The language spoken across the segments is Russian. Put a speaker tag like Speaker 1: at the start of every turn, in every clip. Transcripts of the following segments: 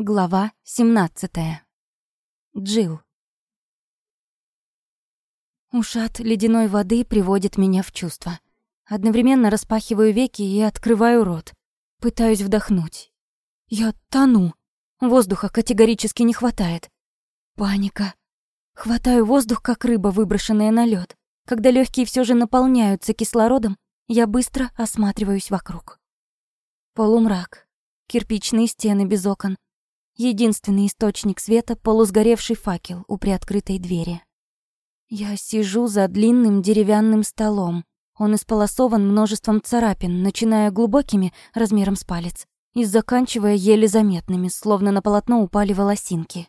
Speaker 1: Глава 17. Джил. Ушат ледяной воды приводит меня в чувство. Одновременно распахиваю веки и открываю рот. Пытаюсь вдохнуть. Я тону. Воздуха категорически не хватает. Паника. Хватаю воздух, как рыба, выброшенная на лед. Когда легкие все же наполняются кислородом, я быстро осматриваюсь вокруг. Полумрак. Кирпичные стены без окон — Единственный источник света — полусгоревший факел у приоткрытой двери. Я сижу за длинным деревянным столом. Он исполосован множеством царапин, начиная глубокими, размером с палец, и заканчивая еле заметными, словно на полотно упали волосинки.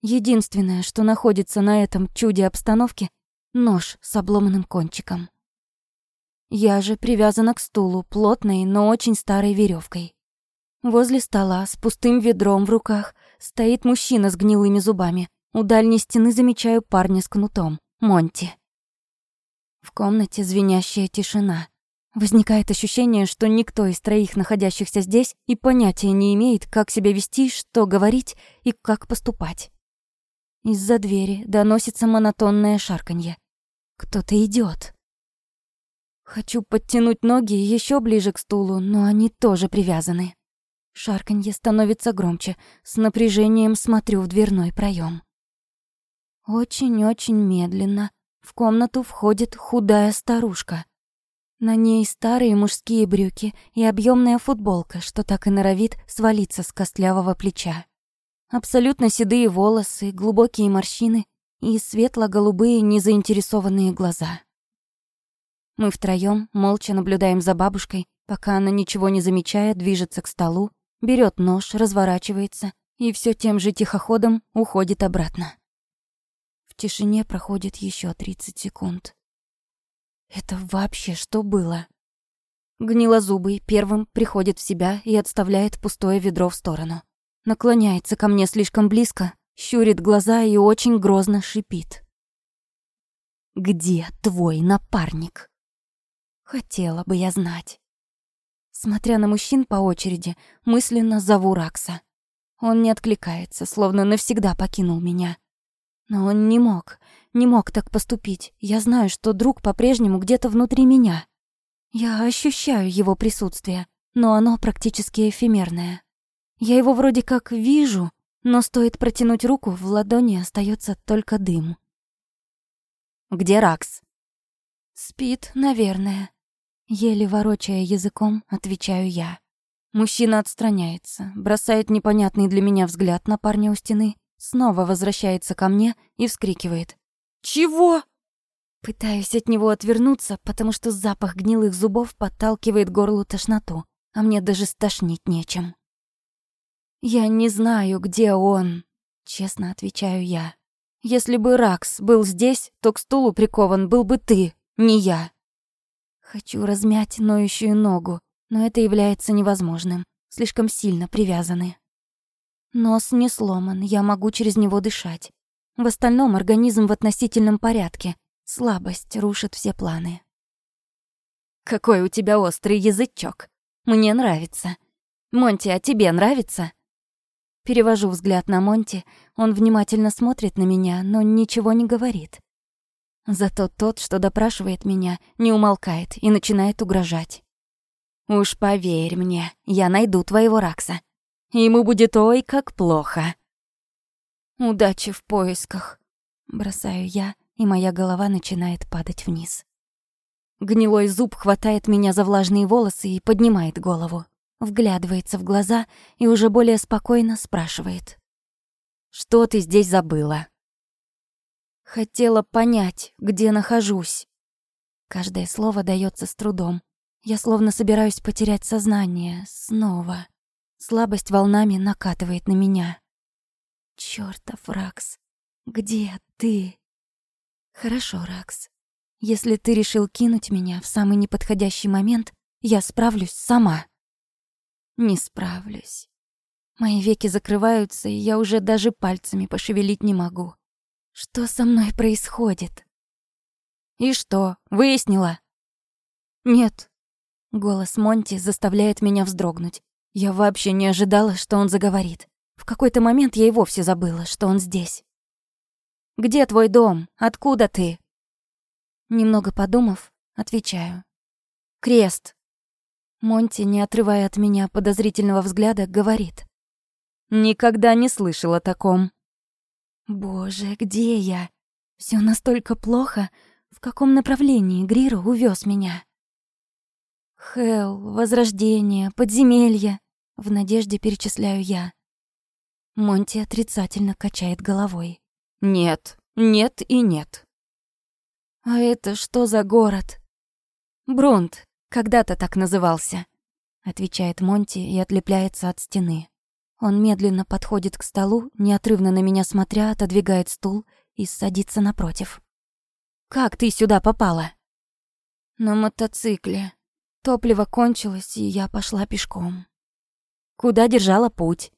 Speaker 1: Единственное, что находится на этом чуде обстановки — нож с обломанным кончиком. Я же привязана к стулу плотной, но очень старой веревкой. Возле стола с пустым ведром в руках стоит мужчина с гнилыми зубами. У дальней стены замечаю парня с кнутом. Монти. В комнате звенящая тишина. Возникает ощущение, что никто из троих находящихся здесь и понятия не имеет, как себя вести, что говорить и как поступать. Из-за двери доносится монотонное шарканье. Кто-то идет. Хочу подтянуть ноги еще ближе к стулу, но они тоже привязаны. Шарканье становится громче, с напряжением смотрю в дверной проем. Очень-очень медленно в комнату входит худая старушка. На ней старые мужские брюки и объемная футболка, что так и норовит свалиться с костлявого плеча. Абсолютно седые волосы, глубокие морщины и светло-голубые незаинтересованные глаза. Мы втроём молча наблюдаем за бабушкой, пока она, ничего не замечая, движется к столу берет нож, разворачивается и все тем же тихоходом уходит обратно. В тишине проходит еще 30 секунд. Это вообще что было? Гнилозубый первым приходит в себя и отставляет пустое ведро в сторону. Наклоняется ко мне слишком близко, щурит глаза и очень грозно шипит. «Где твой напарник?» Хотела бы я знать. Смотря на мужчин по очереди, мысленно зову Ракса. Он не откликается, словно навсегда покинул меня. Но он не мог, не мог так поступить. Я знаю, что друг по-прежнему где-то внутри меня. Я ощущаю его присутствие, но оно практически эфемерное. Я его вроде как вижу, но стоит протянуть руку, в ладони остается только дым. «Где Ракс?» «Спит, наверное», Еле ворочая языком, отвечаю я. Мужчина отстраняется, бросает непонятный для меня взгляд на парня у стены, снова возвращается ко мне и вскрикивает. «Чего?» Пытаюсь от него отвернуться, потому что запах гнилых зубов подталкивает горлу тошноту, а мне даже стошнить нечем. «Я не знаю, где он», — честно отвечаю я. «Если бы Ракс был здесь, то к стулу прикован был бы ты, не я». Хочу размять ноющую ногу, но это является невозможным. Слишком сильно привязаны. Нос не сломан, я могу через него дышать. В остальном организм в относительном порядке. Слабость рушит все планы. «Какой у тебя острый язычок. Мне нравится. Монти, а тебе нравится?» Перевожу взгляд на Монти, он внимательно смотрит на меня, но ничего не говорит. Зато тот, что допрашивает меня, не умолкает и начинает угрожать. «Уж поверь мне, я найду твоего Ракса. Ему будет ой как плохо». «Удачи в поисках», — бросаю я, и моя голова начинает падать вниз. Гнилой зуб хватает меня за влажные волосы и поднимает голову. Вглядывается в глаза и уже более спокойно спрашивает. «Что ты здесь забыла?» Хотела понять, где нахожусь. Каждое слово дается с трудом. Я словно собираюсь потерять сознание снова. Слабость волнами накатывает на меня. Чёртов Ракс, где ты? Хорошо, Ракс. Если ты решил кинуть меня в самый неподходящий момент, я справлюсь сама. Не справлюсь. Мои веки закрываются, и я уже даже пальцами пошевелить не могу. Что со мной происходит? И что, выяснила? Нет. Голос Монти заставляет меня вздрогнуть. Я вообще не ожидала, что он заговорит. В какой-то момент я и вовсе забыла, что он здесь. «Где твой дом? Откуда ты?» Немного подумав, отвечаю. «Крест». Монти, не отрывая от меня подозрительного взгляда, говорит. «Никогда не слышал о таком». «Боже, где я? Все настолько плохо. В каком направлении Гриру увез меня?» Хел, Возрождение, Подземелье. В надежде перечисляю я. Монти отрицательно качает головой.
Speaker 2: Нет, нет и нет.
Speaker 1: А это что за город?
Speaker 2: Брунт, когда-то так назывался,
Speaker 1: отвечает Монти и отлепляется от стены. Он медленно подходит к столу, неотрывно на меня смотря, отодвигает стул и садится напротив. Как ты сюда попала? На мотоцикле. Топливо кончилось, и я пошла пешком.
Speaker 2: Куда держала путь?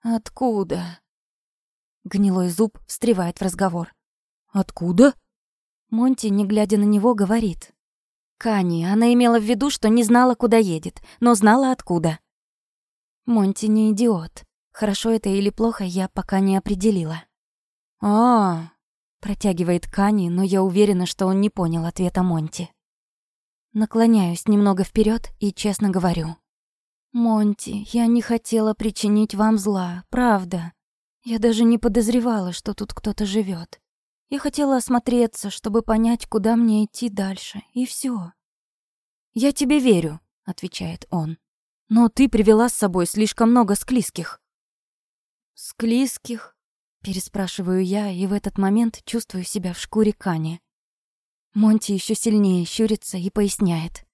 Speaker 1: Откуда? Гнилой зуб встревает в разговор.
Speaker 2: Откуда?
Speaker 1: Монти, не глядя на него, говорит. Кани, она имела в виду, что не знала, куда едет, но знала, откуда. Монти не идиот. Хорошо это или плохо, я пока не определила.
Speaker 2: а, -а, -а
Speaker 1: протягивает Кани, но я уверена, что он не понял ответа Монти. Наклоняюсь немного вперед и честно говорю. «Монти, я не хотела причинить вам зла, правда. Я даже не подозревала, что тут кто-то живет. Я хотела осмотреться, чтобы понять, куда мне идти дальше, и все.
Speaker 2: «Я тебе верю», — отвечает он. «Но ты привела с собой слишком много склизких».
Speaker 1: «Склизких?» — переспрашиваю я, и в этот момент чувствую себя в шкуре Кани. Монти еще сильнее щурится и поясняет.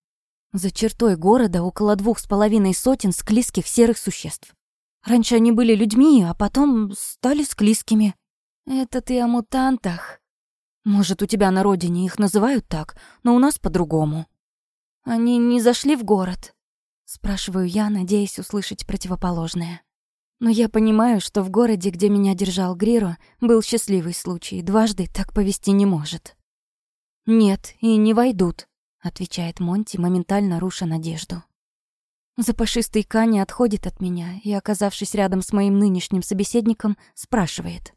Speaker 1: За чертой города около двух с половиной сотен склизких серых существ. Раньше они были людьми, а потом стали склизкими. Это ты о мутантах. Может, у тебя на родине их называют так, но у нас по-другому. Они не зашли в город? Спрашиваю я, надеясь услышать противоположное. Но я понимаю, что в городе, где меня держал Гриро, был счастливый случай, дважды так повести не может. «Нет, и не войдут», — отвечает Монти, моментально руша надежду. Запашистый Кани отходит от меня и, оказавшись рядом с моим нынешним собеседником, спрашивает.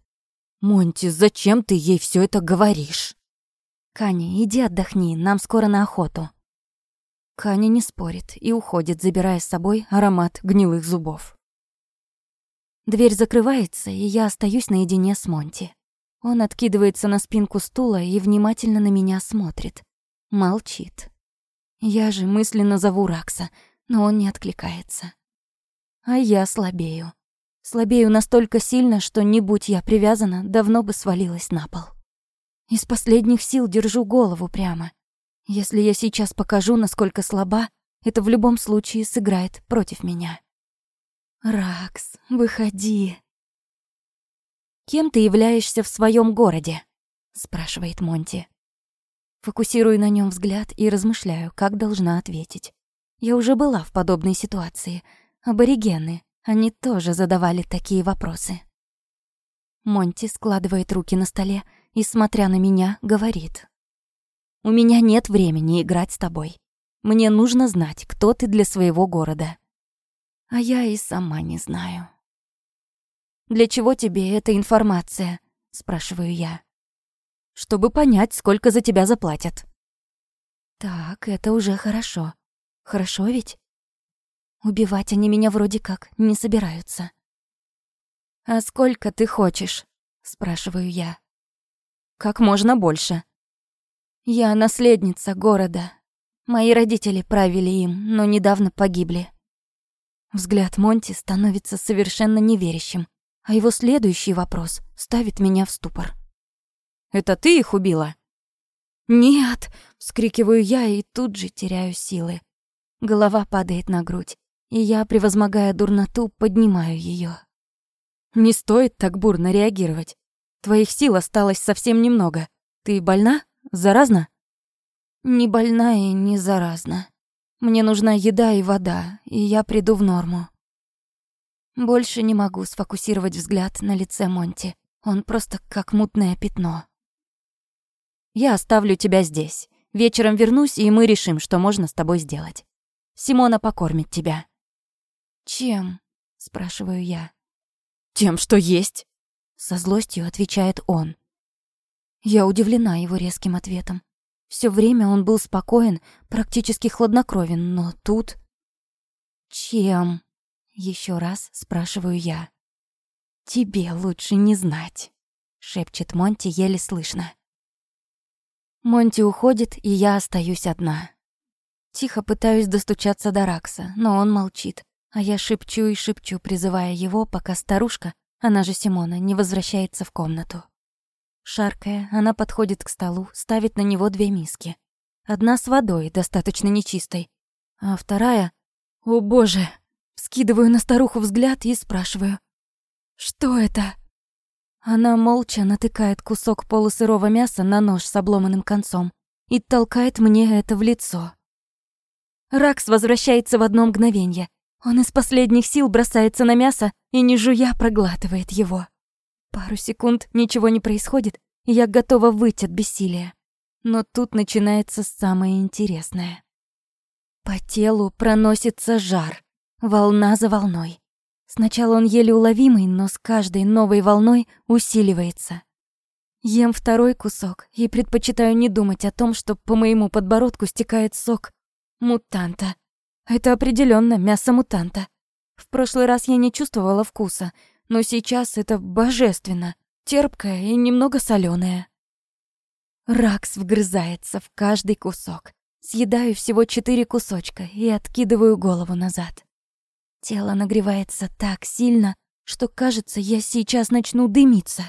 Speaker 2: «Монти, зачем ты ей все это говоришь?»
Speaker 1: «Кани, иди отдохни, нам скоро на охоту». Кани не спорит и уходит, забирая с собой аромат гнилых зубов. Дверь закрывается, и я остаюсь наедине с Монти. Он откидывается на спинку стула и внимательно на меня смотрит. Молчит. Я же мысленно зову Ракса, но он не откликается. А я слабею. Слабею настолько сильно, что не будь я привязана, давно бы свалилась на пол. Из последних сил держу голову прямо. Если я сейчас покажу, насколько слаба, это в любом случае сыграет против меня. «Ракс, выходи!» «Кем ты являешься в своем городе?» — спрашивает Монти. Фокусирую на нем взгляд и размышляю, как должна ответить. Я уже была в подобной ситуации. Аборигены, они тоже задавали такие вопросы. Монти складывает руки на столе и, смотря на меня, говорит. «У меня нет времени играть с тобой. Мне нужно знать, кто ты для своего города». А я и сама не знаю. «Для чего тебе эта информация?» — спрашиваю я. «Чтобы понять, сколько за тебя заплатят». «Так, это уже хорошо. Хорошо ведь?» Убивать они меня вроде как не собираются. «А сколько ты хочешь?» — спрашиваю я. «Как можно больше». «Я наследница города. Мои родители правили им, но недавно погибли». Взгляд Монти становится совершенно неверящим а его следующий вопрос ставит меня в ступор.
Speaker 2: «Это ты их убила?»
Speaker 1: «Нет!» — вскрикиваю я и тут же теряю силы. Голова падает на грудь, и я, превозмогая дурноту, поднимаю ее.
Speaker 2: «Не стоит так бурно реагировать. Твоих сил осталось совсем немного. Ты больна? Заразна?»
Speaker 1: «Не больна и не заразна. Мне нужна еда и вода, и я приду в норму. Больше не могу сфокусировать взгляд на лице Монти. Он просто как мутное пятно.
Speaker 2: Я оставлю тебя здесь. Вечером вернусь, и мы решим, что можно с тобой сделать. Симона покормит тебя.
Speaker 1: Чем? спрашиваю я.
Speaker 2: Тем, что есть.
Speaker 1: Со злостью отвечает он. Я удивлена его резким ответом. Все время он был спокоен, практически хладнокровен, но тут... Чем? Еще раз спрашиваю я. Тебе лучше не знать, шепчет Монти еле слышно. Монти уходит, и я остаюсь одна. Тихо пытаюсь достучаться до Ракса, но он молчит, а я шепчу и шепчу, призывая его, пока старушка, она же Симона, не возвращается в комнату. Шаркая, она подходит к столу, ставит на него две миски. Одна с водой, достаточно нечистой, а вторая... О боже! Скидываю на старуху взгляд и спрашиваю. «Что это?» Она молча натыкает кусок полусырого мяса на нож с обломанным концом и толкает мне это в лицо. Ракс возвращается в одно мгновение. Он из последних сил бросается на мясо и, не жуя, проглатывает его. Пару секунд ничего не происходит, и я готова выйти от бессилия. Но тут начинается самое интересное. По телу проносится жар, волна за волной. Сначала он еле уловимый, но с каждой новой волной усиливается. Ем второй кусок и предпочитаю не думать о том, что по моему подбородку стекает сок мутанта. Это определенно мясо мутанта. В прошлый раз я не чувствовала вкуса, но сейчас это божественно, терпкое и немного соленое. Ракс вгрызается в каждый кусок. Съедаю всего четыре кусочка и откидываю голову назад. Тело нагревается так сильно, что кажется, я сейчас начну дымиться.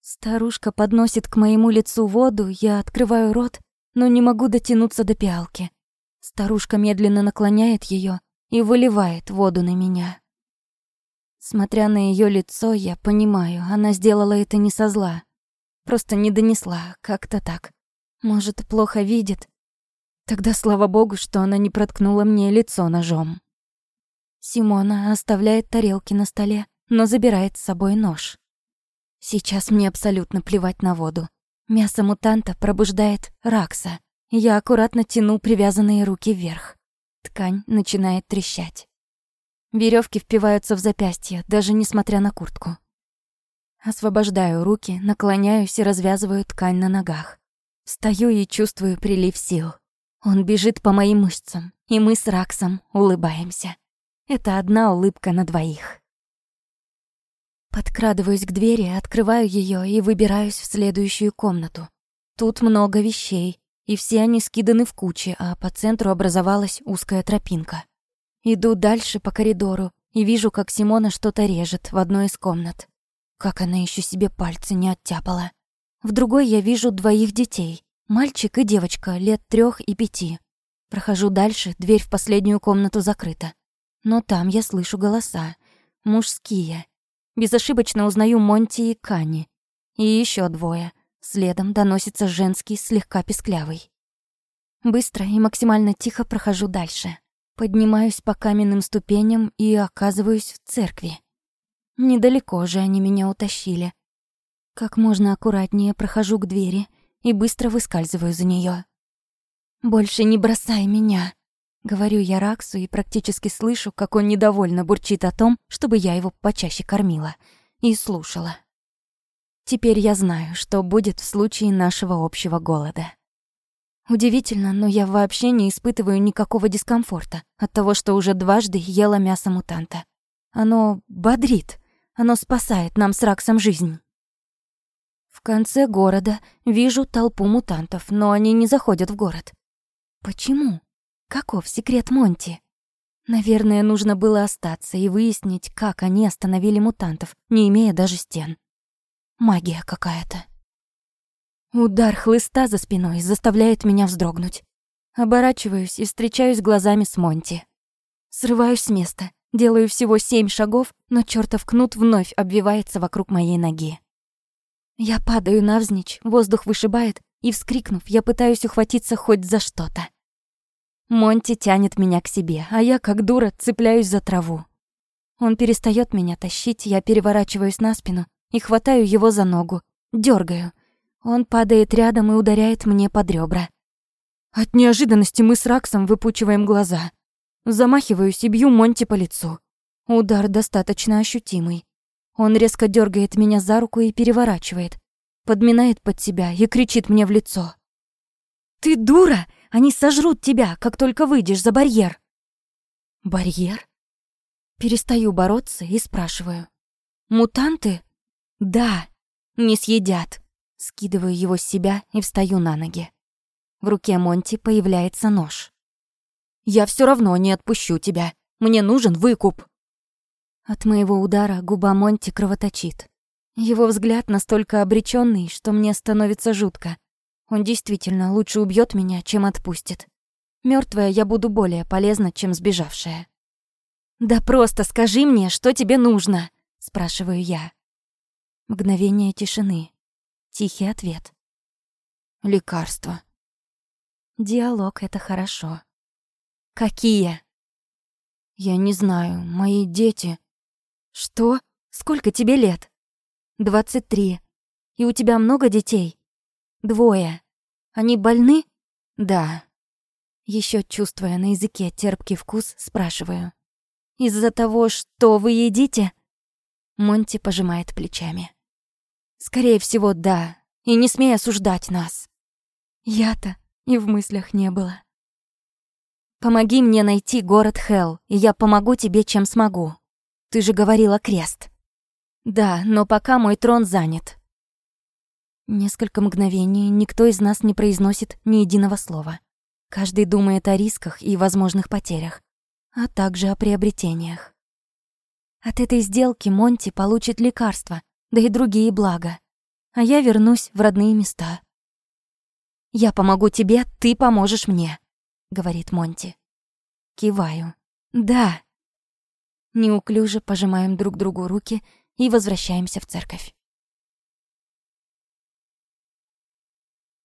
Speaker 1: Старушка подносит к моему лицу воду, я открываю рот, но не могу дотянуться до пиалки. Старушка медленно наклоняет ее и выливает воду на меня. Смотря на ее лицо, я понимаю, она сделала это не со зла. Просто не донесла, как-то так. Может, плохо видит. Тогда слава богу, что она не проткнула мне лицо ножом. Симона оставляет тарелки на столе, но забирает с собой нож. Сейчас мне абсолютно плевать на воду. Мясо мутанта пробуждает Ракса. Я аккуратно тяну привязанные руки вверх. Ткань начинает трещать. Веревки впиваются в запястье, даже несмотря на куртку. Освобождаю руки, наклоняюсь и развязываю ткань на ногах. Встаю и чувствую прилив сил. Он бежит по моим мышцам, и мы с Раксом улыбаемся. Это одна улыбка на двоих. Подкрадываюсь к двери, открываю ее и выбираюсь в следующую комнату. Тут много вещей, и все они скиданы в кучи, а по центру образовалась узкая тропинка. Иду дальше по коридору и вижу, как Симона что-то режет в одной из комнат. Как она еще себе пальцы не оттяпала. В другой я вижу двоих детей. Мальчик и девочка лет трех и пяти. Прохожу дальше, дверь в последнюю комнату закрыта. Но там я слышу голоса. Мужские. Безошибочно узнаю Монти и Кани. И еще двое. Следом доносится женский, слегка песклявый. Быстро и максимально тихо прохожу дальше. Поднимаюсь по каменным ступеням и оказываюсь в церкви. Недалеко же они меня утащили. Как можно аккуратнее прохожу к двери и быстро выскальзываю за нее. «Больше не бросай меня!» Говорю я Раксу и практически слышу, как он недовольно бурчит о том, чтобы я его почаще кормила и слушала. Теперь я знаю, что будет в случае нашего общего голода. Удивительно, но я вообще не испытываю никакого дискомфорта от того, что уже дважды ела мясо мутанта. Оно бодрит, оно спасает нам с Раксом жизнь. В конце города вижу толпу мутантов, но они не заходят в город. Почему? Каков секрет Монти? Наверное, нужно было остаться и выяснить, как они остановили мутантов, не имея даже стен. Магия какая-то. Удар хлыста за спиной заставляет меня вздрогнуть. Оборачиваюсь и встречаюсь глазами с Монти. Срываюсь с места, делаю всего семь шагов, но чертов кнут вновь обвивается вокруг моей ноги. Я падаю навзничь, воздух вышибает, и, вскрикнув, я пытаюсь ухватиться хоть за что-то. Монти тянет меня к себе, а я, как дура, цепляюсь за траву. Он перестает меня тащить, я переворачиваюсь на спину и хватаю его за ногу, дергаю, он падает рядом и ударяет мне под ребра. От неожиданности мы с Раксом выпучиваем глаза. Замахиваюсь и бью Монти по лицу. Удар достаточно ощутимый. Он резко дергает меня за руку и переворачивает, подминает под себя и кричит мне в лицо. «Ты дура! Они сожрут тебя, как только выйдешь за барьер!» «Барьер?» Перестаю бороться и спрашиваю. «Мутанты?» «Да, не съедят». Скидываю его с себя и встаю на ноги. В руке Монти появляется нож. «Я все равно не отпущу тебя. Мне нужен выкуп». От моего удара губа Монти кровоточит. Его взгляд настолько обреченный, что мне становится жутко. Он действительно лучше убьет меня, чем отпустит. Мертвая я буду более полезна, чем сбежавшая. «Да просто скажи мне, что тебе нужно!» — спрашиваю я. Мгновение тишины. Тихий ответ. Лекарство. Диалог — это хорошо. Какие? Я не знаю, мои дети. Что? Сколько тебе лет? Двадцать три. И у тебя много детей? Двое. Они больны? Да. Еще чувствуя на языке терпкий вкус, спрашиваю. Из-за того, что вы едите? Монти пожимает плечами. Скорее всего, да. И не смей осуждать нас. Я-то и в мыслях не было. Помоги мне найти город Хелл, и я помогу тебе, чем смогу. Ты же говорила крест. Да, но пока мой трон занят. Несколько мгновений никто из нас не произносит ни единого слова. Каждый думает о рисках и возможных потерях, а также о приобретениях. От этой сделки Монти получит лекарства, да и другие блага. А я вернусь в родные места. «Я помогу тебе, ты поможешь мне», — говорит Монти. Киваю. «Да». Неуклюже пожимаем друг другу руки и возвращаемся в церковь.